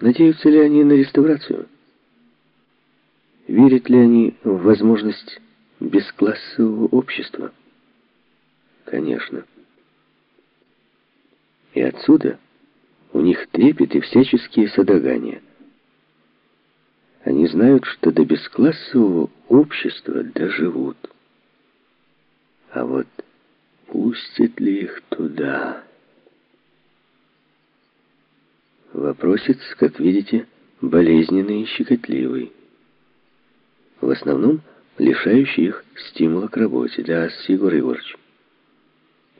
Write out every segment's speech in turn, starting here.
Надеются ли они на реставрацию? Верят ли они в возможность бесклассового общества? Конечно. И отсюда у них трепет и всяческие содрогания. Они знают, что до бесклассового общества доживут. А вот пустят ли их туда? Вопросец, как видите, болезненный и щекотливый. В основном лишающий их стимула к работе. Да, Егор Егорович.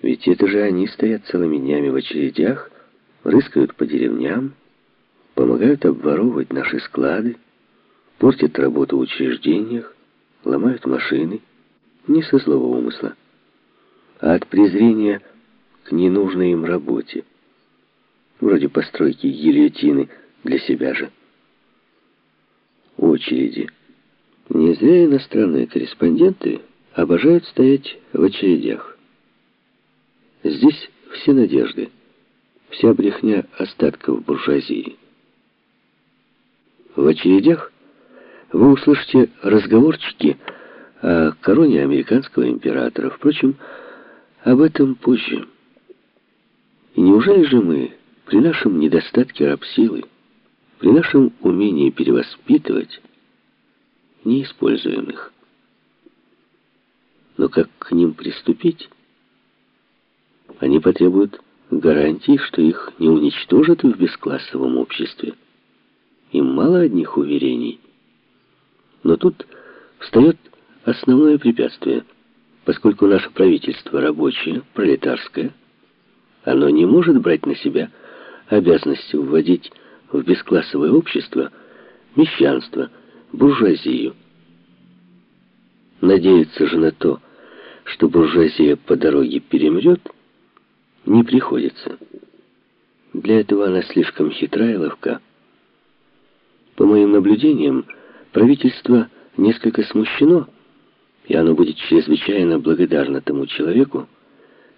Ведь это же они стоят целыми днями в очередях, рыскают по деревням, помогают обворовывать наши склады, портят работу в учреждениях, ломают машины, не со злого умысла, а от презрения к ненужной им работе, вроде постройки гильотины для себя же. Очереди. Не зря иностранные корреспонденты обожают стоять в очередях. Здесь все надежды, вся брехня остатков буржуазии. В очередях вы услышите разговорчики о короне американского императора. Впрочем, об этом позже. И неужели же мы, при нашем недостатке рабсилы, при нашем умении перевоспитывать, не используем их? Но как к ним приступить? Они потребуют гарантии, что их не уничтожат в бесклассовом обществе. Им мало одних уверений. Но тут встает основное препятствие, поскольку наше правительство рабочее, пролетарское, оно не может брать на себя обязанности вводить в бесклассовое общество мещанство, буржуазию. Надеяться же на то, что буржуазия по дороге перемрет, не приходится. Для этого она слишком хитра и ловка. По моим наблюдениям, Правительство несколько смущено, и оно будет чрезвычайно благодарно тому человеку,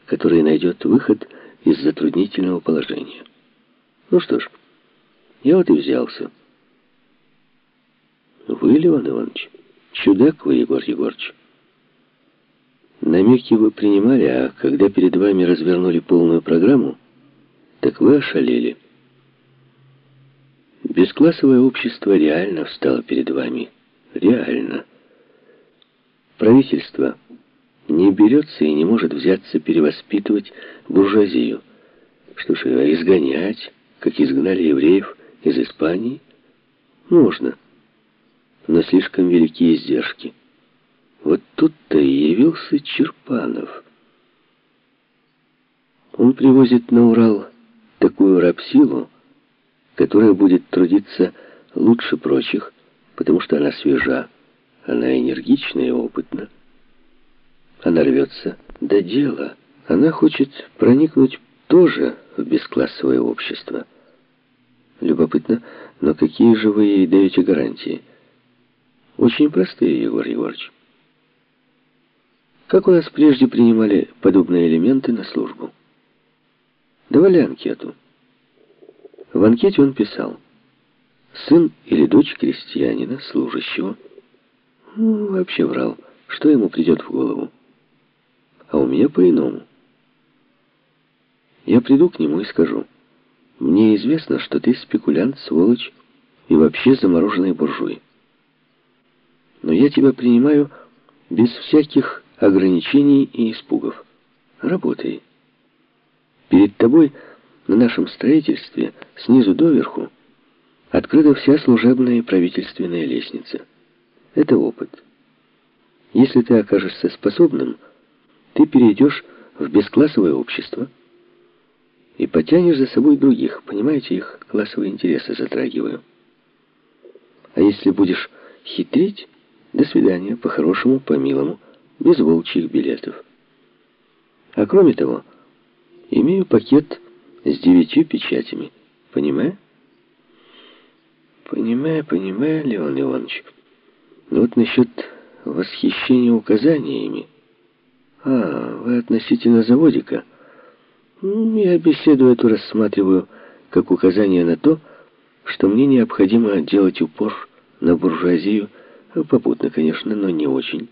который найдет выход из затруднительного положения. Ну что ж, я вот и взялся. Вы, Леон Иванович, чудак вы, Егор Егорович. Намеки вы принимали, а когда перед вами развернули полную программу, так вы ошалели. Бесклассовое общество реально встало перед вами. Реально. Правительство не берется и не может взяться перевоспитывать буржуазию. Что ж, изгонять, как изгнали евреев из Испании? Можно. Но слишком велики издержки. Вот тут-то и явился Черпанов. Он привозит на Урал такую рабсилу, которая будет трудиться лучше прочих, потому что она свежа, она энергична и опытна. Она рвется до дела. Она хочет проникнуть тоже в бесклассовое общество. Любопытно, но какие же вы ей даете гарантии? Очень простые, Егор Егорович. Как у нас прежде принимали подобные элементы на службу? Давали анкету. В анкете он писал «Сын или дочь крестьянина, служащего». Ну, вообще врал, что ему придет в голову. А у меня по-иному. Я приду к нему и скажу, «Мне известно, что ты спекулянт, сволочь и вообще замороженный буржуй. Но я тебя принимаю без всяких ограничений и испугов. Работай. Перед тобой на нашем строительстве снизу доверху открыта вся служебная и правительственная лестница. Это опыт. Если ты окажешься способным, ты перейдешь в бесклассовое общество и потянешь за собой других. Понимаете, их классовые интересы затрагиваю. А если будешь хитрить, до свидания, по-хорошему, по-милому, без волчьих билетов. А кроме того, имею пакет с девятью печатями. Понимаю? Понимаю, понимаю, Леон Иванович. Но вот насчет восхищения указаниями. А, вы относительно заводика. Я беседу эту рассматриваю как указание на то, что мне необходимо делать упор на буржуазию, попутно, конечно, но не очень.